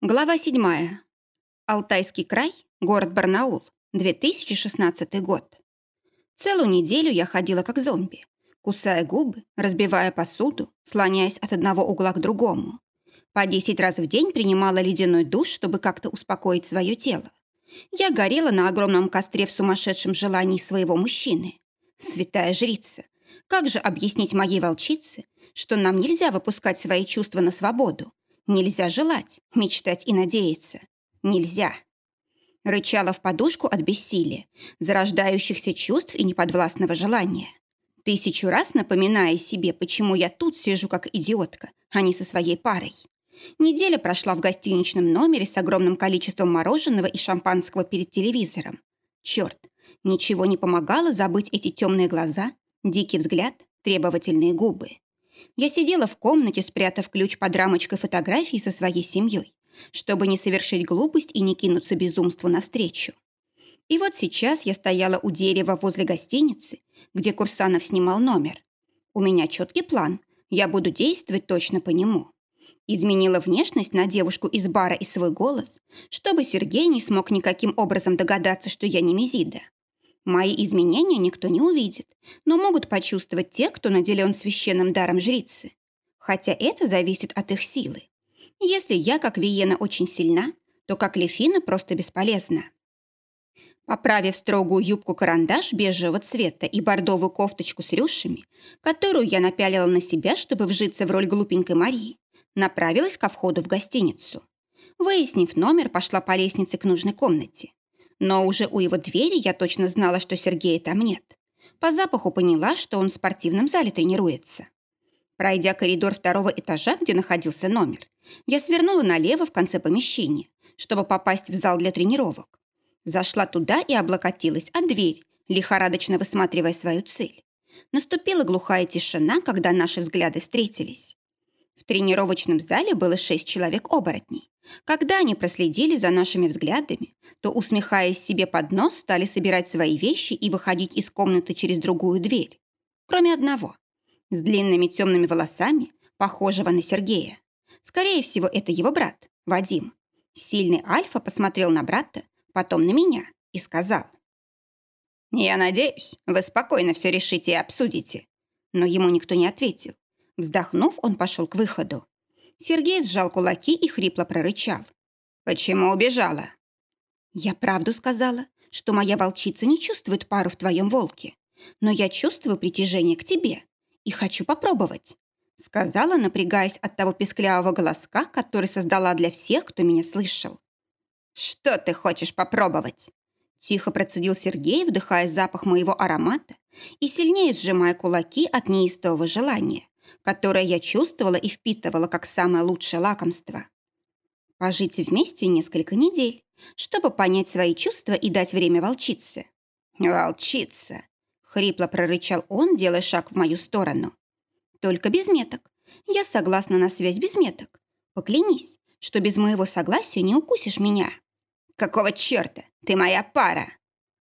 Глава 7. Алтайский край, город Барнаул, 2016 год. Целую неделю я ходила как зомби, кусая губы, разбивая посуду, слоняясь от одного угла к другому. По 10 раз в день принимала ледяной душ, чтобы как-то успокоить свое тело. Я горела на огромном костре в сумасшедшем желании своего мужчины. Святая жрица, как же объяснить моей волчице, что нам нельзя выпускать свои чувства на свободу, Нельзя желать, мечтать и надеяться. Нельзя. Рычала в подушку от бессилия, зарождающихся чувств и неподвластного желания. Тысячу раз напоминая себе, почему я тут сижу как идиотка, а не со своей парой. Неделя прошла в гостиничном номере с огромным количеством мороженого и шампанского перед телевизором. Черт, ничего не помогало забыть эти темные глаза, дикий взгляд, требовательные губы. Я сидела в комнате, спрятав ключ под рамочкой фотографии со своей семьей, чтобы не совершить глупость и не кинуться безумству навстречу. И вот сейчас я стояла у дерева возле гостиницы, где Курсанов снимал номер. У меня четкий план, я буду действовать точно по нему. Изменила внешность на девушку из бара и свой голос, чтобы Сергей не смог никаким образом догадаться, что я не Мезида. Мои изменения никто не увидит, но могут почувствовать те, кто наделен священным даром жрицы. Хотя это зависит от их силы. Если я, как Виена, очень сильна, то как Лефина просто бесполезна. Поправив строгую юбку-карандаш бежевого цвета и бордовую кофточку с рюшами, которую я напялила на себя, чтобы вжиться в роль глупенькой Марии, направилась ко входу в гостиницу. Выяснив номер, пошла по лестнице к нужной комнате. Но уже у его двери я точно знала, что Сергея там нет. По запаху поняла, что он в спортивном зале тренируется. Пройдя коридор второго этажа, где находился номер, я свернула налево в конце помещения, чтобы попасть в зал для тренировок. Зашла туда и облокотилась от дверь, лихорадочно высматривая свою цель. Наступила глухая тишина, когда наши взгляды встретились. В тренировочном зале было шесть человек-оборотней. Когда они проследили за нашими взглядами, то, усмехаясь себе под нос, стали собирать свои вещи и выходить из комнаты через другую дверь. Кроме одного. С длинными темными волосами, похожего на Сергея. Скорее всего, это его брат, Вадим. Сильный Альфа посмотрел на брата, потом на меня и сказал. «Я надеюсь, вы спокойно все решите и обсудите». Но ему никто не ответил. Вздохнув, он пошел к выходу. Сергей сжал кулаки и хрипло прорычал. «Почему убежала?» «Я правду сказала, что моя волчица не чувствует пару в твоем волке, но я чувствую притяжение к тебе и хочу попробовать», сказала, напрягаясь от того песклявого голоска, который создала для всех, кто меня слышал. «Что ты хочешь попробовать?» Тихо процедил Сергей, вдыхая запах моего аромата и сильнее сжимая кулаки от неистового желания которое я чувствовала и впитывала как самое лучшее лакомство. Пожить вместе несколько недель, чтобы понять свои чувства и дать время волчице. «Волчица!» — хрипло прорычал он, делая шаг в мою сторону. «Только без меток. Я согласна на связь без меток. Поклянись, что без моего согласия не укусишь меня». «Какого черта? Ты моя пара!»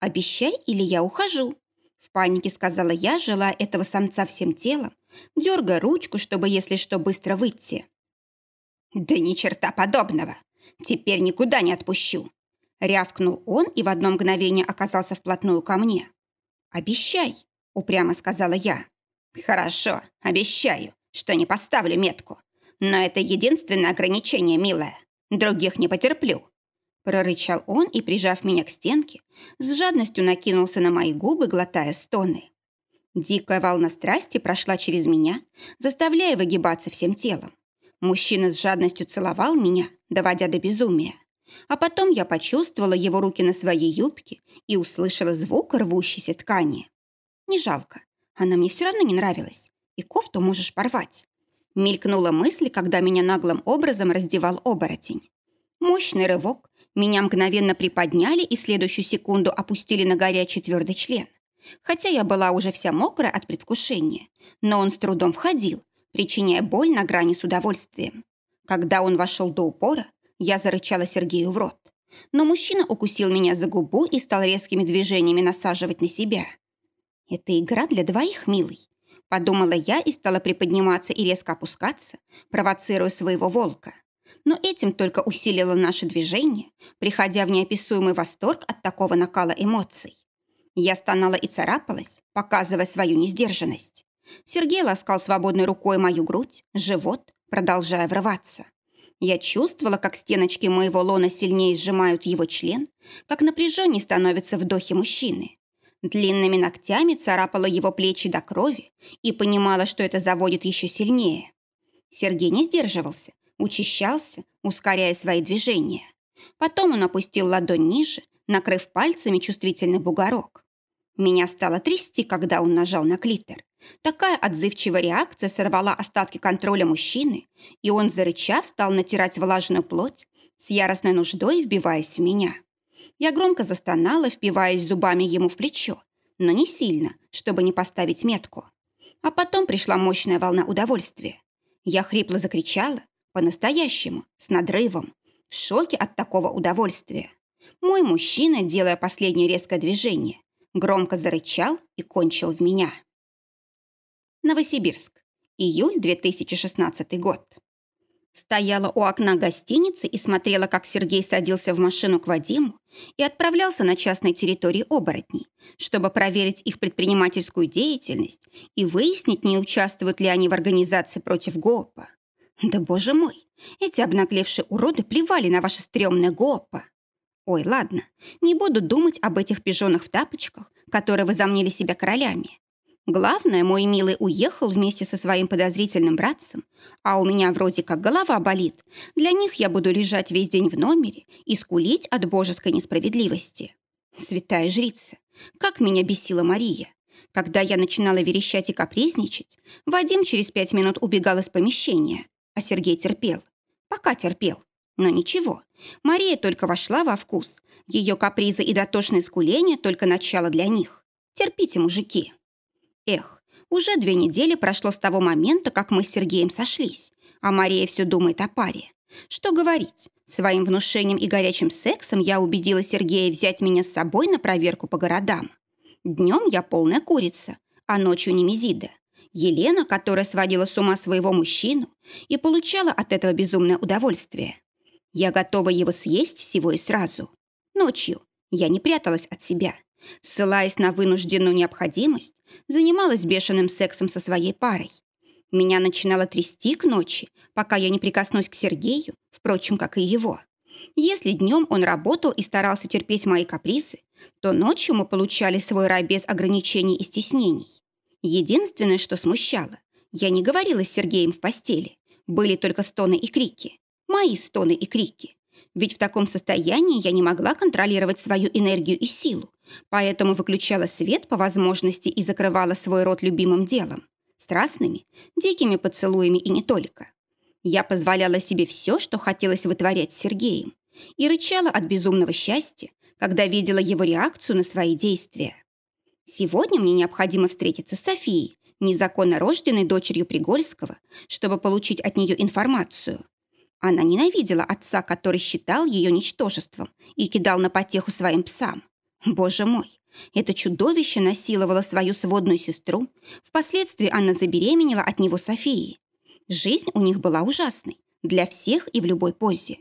«Обещай, или я ухожу», — в панике сказала я, желая этого самца всем телом, дергая ручку, чтобы, если что, быстро выйти. «Да ни черта подобного! Теперь никуда не отпущу!» Рявкнул он и в одно мгновение оказался вплотную ко мне. «Обещай!» — упрямо сказала я. «Хорошо, обещаю, что не поставлю метку. Но это единственное ограничение, милая. Других не потерплю». Прорычал он и, прижав меня к стенке, с жадностью накинулся на мои губы, глотая стоны. Дикая волна страсти прошла через меня, заставляя выгибаться всем телом. Мужчина с жадностью целовал меня, доводя до безумия. А потом я почувствовала его руки на своей юбке и услышала звук рвущейся ткани. Не жалко, она мне все равно не нравилась, и кофту можешь порвать. Мелькнула мысль, когда меня наглым образом раздевал оборотень. Мощный рывок, меня мгновенно приподняли и в следующую секунду опустили на горячий твердый член. Хотя я была уже вся мокрая от предвкушения, но он с трудом входил, причиняя боль на грани с удовольствием. Когда он вошел до упора, я зарычала Сергею в рот. Но мужчина укусил меня за губу и стал резкими движениями насаживать на себя. «Это игра для двоих, милый», — подумала я и стала приподниматься и резко опускаться, провоцируя своего волка. но этим только усилило наше движение, приходя в неописуемый восторг от такого накала эмоций. Я стонала и царапалась, показывая свою несдержанность. Сергей ласкал свободной рукой мою грудь, живот, продолжая врываться. Я чувствовала, как стеночки моего лона сильнее сжимают его член, как напряженнее становятся вдохи мужчины. Длинными ногтями царапала его плечи до крови и понимала, что это заводит еще сильнее. Сергей не сдерживался, учащался, ускоряя свои движения. Потом он опустил ладонь ниже, накрыв пальцами чувствительный бугорок. Меня стало трясти, когда он нажал на клитор. Такая отзывчивая реакция сорвала остатки контроля мужчины, и он, зарычав, стал натирать влажную плоть, с яростной нуждой вбиваясь в меня. Я громко застонала, впиваясь зубами ему в плечо, но не сильно, чтобы не поставить метку. А потом пришла мощная волна удовольствия. Я хрипло закричала, по-настоящему, с надрывом, в шоке от такого удовольствия. Мой мужчина, делая последнее резкое движение, громко зарычал и кончил в меня. Новосибирск. Июль 2016 год. Стояла у окна гостиницы и смотрела, как Сергей садился в машину к Вадиму и отправлялся на частной территории оборотней, чтобы проверить их предпринимательскую деятельность и выяснить, не участвуют ли они в организации против ГОПа. Да боже мой, эти обнаглевшие уроды плевали на ваше стрёмное ГОПа. Ой, ладно, не буду думать об этих пижонах в тапочках, которые возомнили себя королями. Главное, мой милый уехал вместе со своим подозрительным братцем, а у меня вроде как голова болит. Для них я буду лежать весь день в номере и скулить от божеской несправедливости. Святая жрица, как меня бесила Мария. Когда я начинала верещать и капризничать, Вадим через пять минут убегал из помещения, а Сергей терпел. Пока терпел. Но ничего, Мария только вошла во вкус. Ее капризы и дотошное скуление только начало для них. Терпите, мужики. Эх, уже две недели прошло с того момента, как мы с Сергеем сошлись, а Мария все думает о паре. Что говорить, своим внушением и горячим сексом я убедила Сергея взять меня с собой на проверку по городам. Днем я полная курица, а ночью немезида. Елена, которая сводила с ума своего мужчину и получала от этого безумное удовольствие. Я готова его съесть всего и сразу. Ночью я не пряталась от себя. Ссылаясь на вынужденную необходимость, занималась бешеным сексом со своей парой. Меня начинало трясти к ночи, пока я не прикоснусь к Сергею, впрочем, как и его. Если днем он работал и старался терпеть мои капризы, то ночью мы получали свой рай без ограничений и стеснений. Единственное, что смущало, я не говорила с Сергеем в постели. Были только стоны и крики. Мои стоны и крики. Ведь в таком состоянии я не могла контролировать свою энергию и силу, Поэтому выключала свет по возможности и закрывала свой рот любимым делом. Страстными, дикими поцелуями и не только. Я позволяла себе все, что хотелось вытворять с Сергеем, и рычала от безумного счастья, когда видела его реакцию на свои действия. Сегодня мне необходимо встретиться с Софией, незаконно рожденной дочерью Пригольского, чтобы получить от нее информацию. Она ненавидела отца, который считал ее ничтожеством и кидал на потеху своим псам. Боже мой, это чудовище насиловало свою сводную сестру. Впоследствии она забеременела от него Софии. Жизнь у них была ужасной. Для всех и в любой позе.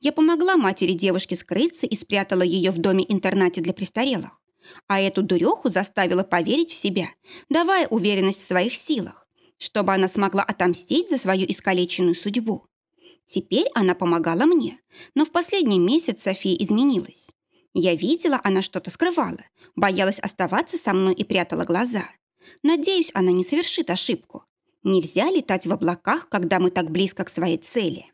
Я помогла матери девушки скрыться и спрятала ее в доме-интернате для престарелых. А эту дуреху заставила поверить в себя, давая уверенность в своих силах, чтобы она смогла отомстить за свою искалеченную судьбу. Теперь она помогала мне, но в последний месяц София изменилась. Я видела, она что-то скрывала, боялась оставаться со мной и прятала глаза. Надеюсь, она не совершит ошибку. Нельзя летать в облаках, когда мы так близко к своей цели.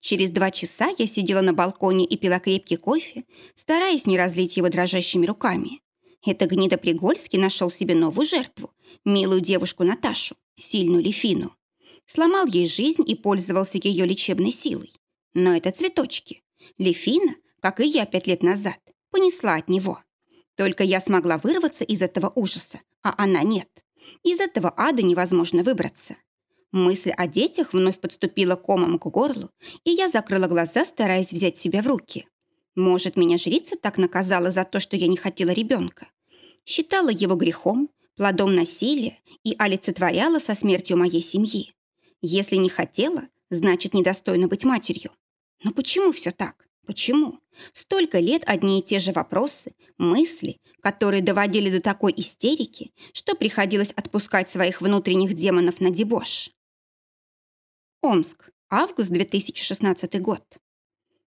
Через два часа я сидела на балконе и пила крепкий кофе, стараясь не разлить его дрожащими руками. Это гнида Пригольский нашел себе новую жертву, милую девушку Наташу, сильную Лефину. Сломал ей жизнь и пользовался ее лечебной силой. Но это цветочки. Лефина как и я пять лет назад, понесла от него. Только я смогла вырваться из этого ужаса, а она нет. Из этого ада невозможно выбраться. Мысль о детях вновь подступила комом к горлу, и я закрыла глаза, стараясь взять себя в руки. Может, меня жрица так наказала за то, что я не хотела ребенка. Считала его грехом, плодом насилия и олицетворяла со смертью моей семьи. Если не хотела, значит, недостойна быть матерью. Но почему все так? Почему? Столько лет одни и те же вопросы, мысли, которые доводили до такой истерики, что приходилось отпускать своих внутренних демонов на дебош. Омск. Август 2016 год.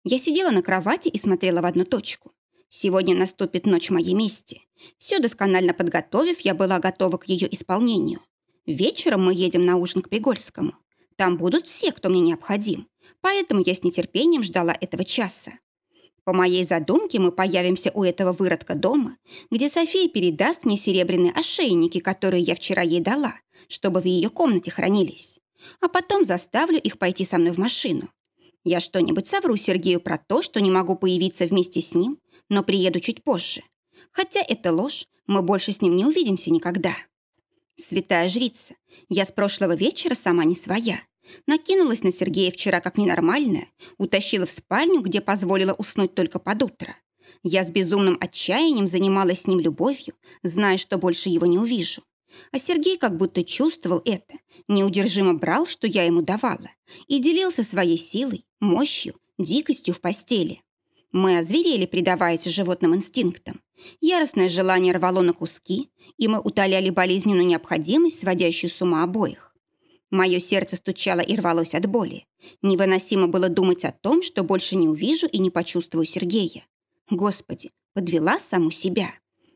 Я сидела на кровати и смотрела в одну точку. Сегодня наступит ночь моей мести. Все досконально подготовив, я была готова к ее исполнению. Вечером мы едем на ужин к Пригольскому. Там будут все, кто мне необходим. Поэтому я с нетерпением ждала этого часа. По моей задумке мы появимся у этого выродка дома, где София передаст мне серебряные ошейники, которые я вчера ей дала, чтобы в ее комнате хранились. А потом заставлю их пойти со мной в машину. Я что-нибудь совру Сергею про то, что не могу появиться вместе с ним, но приеду чуть позже. Хотя это ложь, мы больше с ним не увидимся никогда. Святая жрица, я с прошлого вечера сама не своя. Накинулась на Сергея вчера как ненормальная, утащила в спальню, где позволила уснуть только под утро. Я с безумным отчаянием занималась с ним любовью, зная, что больше его не увижу. А Сергей как будто чувствовал это, неудержимо брал, что я ему давала, и делился своей силой, мощью, дикостью в постели. Мы озверели, предаваясь животным инстинктам. Яростное желание рвало на куски, и мы утоляли болезненную необходимость, сводящую с ума обоих. Мое сердце стучало и рвалось от боли. Невыносимо было думать о том, что больше не увижу и не почувствую Сергея. Господи, подвела саму себя.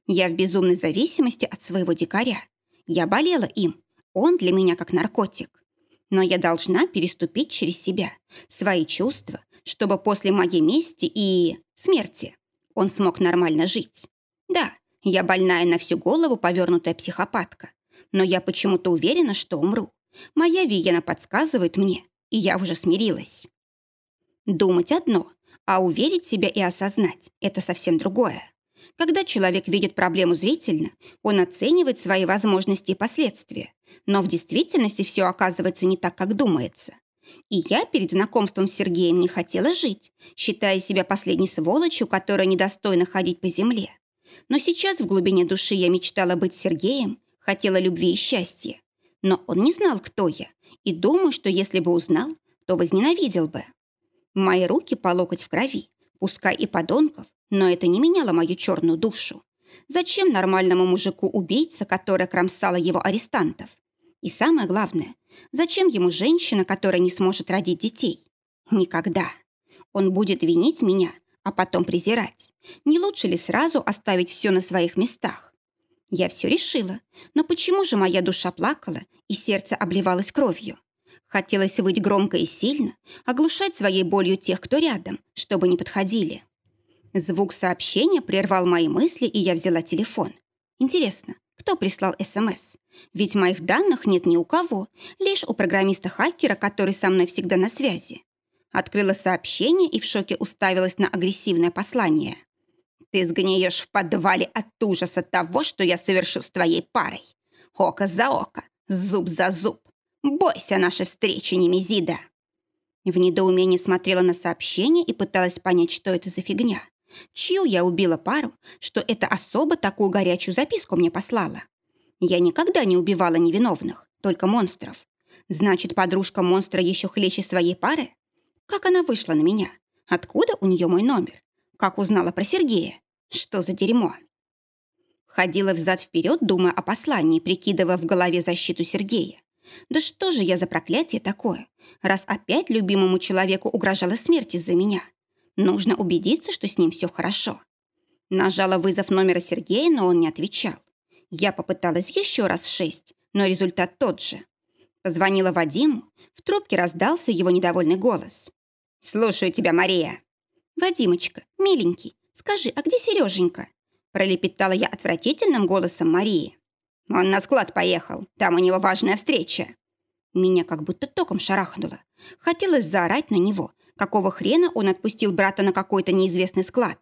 Я в безумной зависимости от своего дикаря. Я болела им. Он для меня как наркотик. Но я должна переступить через себя, свои чувства, чтобы после моей мести и смерти он смог нормально жить. Да, я больная на всю голову повернутая психопатка, но я почему-то уверена, что умру. Моя Виена подсказывает мне, и я уже смирилась. Думать одно, а уверить себя и осознать – это совсем другое. Когда человек видит проблему зрительно, он оценивает свои возможности и последствия, но в действительности все оказывается не так, как думается. И я перед знакомством с Сергеем не хотела жить, считая себя последней сволочью, которая недостойна ходить по земле. Но сейчас в глубине души я мечтала быть Сергеем, хотела любви и счастья но он не знал, кто я, и думаю, что если бы узнал, то возненавидел бы. Мои руки по локоть в крови, пускай и подонков, но это не меняло мою черную душу. Зачем нормальному мужику убийца, которая кромсала его арестантов? И самое главное, зачем ему женщина, которая не сможет родить детей? Никогда. Он будет винить меня, а потом презирать. Не лучше ли сразу оставить все на своих местах? Я все решила, но почему же моя душа плакала и сердце обливалось кровью? Хотелось выть громко и сильно, оглушать своей болью тех, кто рядом, чтобы не подходили. Звук сообщения прервал мои мысли, и я взяла телефон. Интересно, кто прислал СМС? Ведь моих данных нет ни у кого, лишь у программиста-хакера, который со мной всегда на связи. Открыла сообщение и в шоке уставилась на агрессивное послание. Ты сгниешь в подвале от ужаса того, что я совершу с твоей парой. Око за око, зуб за зуб. Бойся нашей встречи, Немезида. В недоумении смотрела на сообщение и пыталась понять, что это за фигня. Чью я убила пару, что эта особа такую горячую записку мне послала? Я никогда не убивала невиновных, только монстров. Значит, подружка монстра еще хлеще своей пары? Как она вышла на меня? Откуда у нее мой номер? Как узнала про Сергея? Что за дерьмо? Ходила взад-вперед, думая о послании, прикидывая в голове защиту Сергея. Да что же я за проклятие такое, раз опять любимому человеку угрожала смерть из-за меня? Нужно убедиться, что с ним все хорошо. Нажала вызов номера Сергея, но он не отвечал. Я попыталась еще раз шесть, но результат тот же. Позвонила Вадиму, в трубке раздался его недовольный голос. «Слушаю тебя, Мария». «Вадимочка, миленький, скажи, а где Сереженька?» Пролепетала я отвратительным голосом Марии. «Он на склад поехал, там у него важная встреча». Меня как будто током шарахнуло. Хотелось заорать на него. Какого хрена он отпустил брата на какой-то неизвестный склад?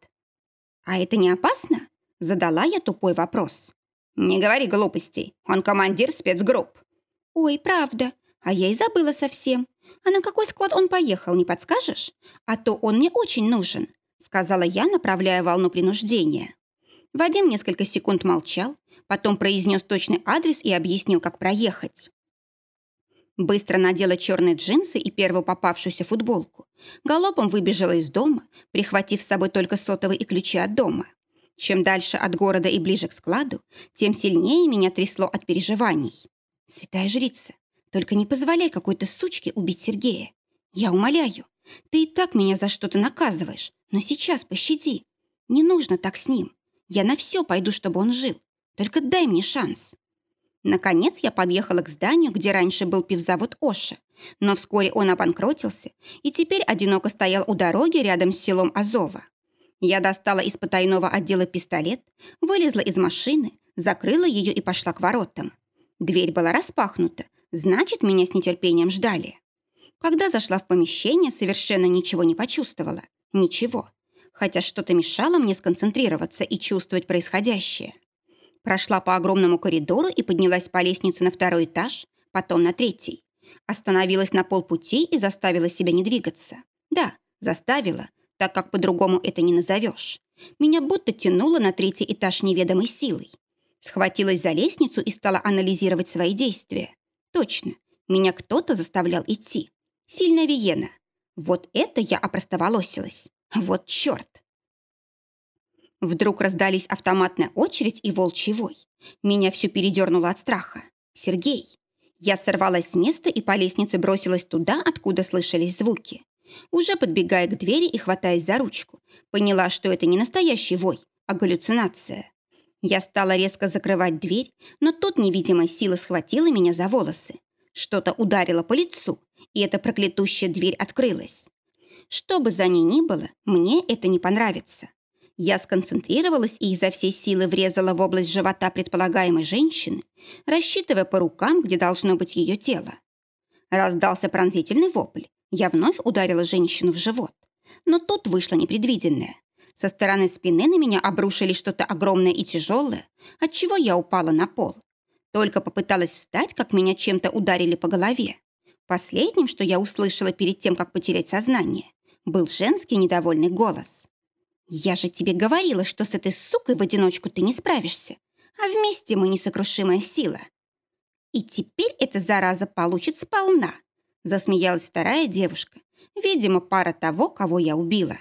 «А это не опасно?» Задала я тупой вопрос. «Не говори глупостей, он командир спецгрупп». «Ой, правда, а я и забыла совсем. А на какой склад он поехал, не подскажешь? А то он мне очень нужен», сказала я, направляя волну принуждения. Вадим несколько секунд молчал, потом произнес точный адрес и объяснил, как проехать. Быстро надела черные джинсы и первую попавшуюся футболку. Галопом выбежала из дома, прихватив с собой только сотовый и ключи от дома. Чем дальше от города и ближе к складу, тем сильнее меня трясло от переживаний. «Святая жрица, только не позволяй какой-то сучке убить Сергея. Я умоляю, ты и так меня за что-то наказываешь, но сейчас пощади. Не нужно так с ним. Я на все пойду, чтобы он жил. Только дай мне шанс». Наконец я подъехала к зданию, где раньше был пивзавод Оша, но вскоре он обанкротился и теперь одиноко стоял у дороги рядом с селом Азова. Я достала из потайного отдела пистолет, вылезла из машины, закрыла ее и пошла к воротам. Дверь была распахнута, значит, меня с нетерпением ждали. Когда зашла в помещение, совершенно ничего не почувствовала. Ничего. Хотя что-то мешало мне сконцентрироваться и чувствовать происходящее. Прошла по огромному коридору и поднялась по лестнице на второй этаж, потом на третий. Остановилась на полпути и заставила себя не двигаться. Да, заставила, так как по-другому это не назовешь. Меня будто тянуло на третий этаж неведомой силой. Схватилась за лестницу и стала анализировать свои действия. Точно, меня кто-то заставлял идти. Сильная Виена. Вот это я опростоволосилась. Вот черт. Вдруг раздались автоматная очередь и волчий вой. Меня все передернуло от страха. Сергей. Я сорвалась с места и по лестнице бросилась туда, откуда слышались звуки. Уже подбегая к двери и хватаясь за ручку, поняла, что это не настоящий вой, а галлюцинация. Я стала резко закрывать дверь, но тут невидимая сила схватила меня за волосы. Что-то ударило по лицу, и эта проклятущая дверь открылась. Что бы за ней ни было, мне это не понравится. Я сконцентрировалась и изо всей силы врезала в область живота предполагаемой женщины, рассчитывая по рукам, где должно быть ее тело. Раздался пронзительный вопль. Я вновь ударила женщину в живот. Но тут вышло непредвиденное. Со стороны спины на меня обрушили что-то огромное и тяжелое, от чего я упала на пол. Только попыталась встать, как меня чем-то ударили по голове. Последним, что я услышала перед тем, как потерять сознание, был женский недовольный голос. «Я же тебе говорила, что с этой сукой в одиночку ты не справишься, а вместе мы несокрушимая сила». «И теперь эта зараза получит сполна», засмеялась вторая девушка, видимо, пара того, кого я убила.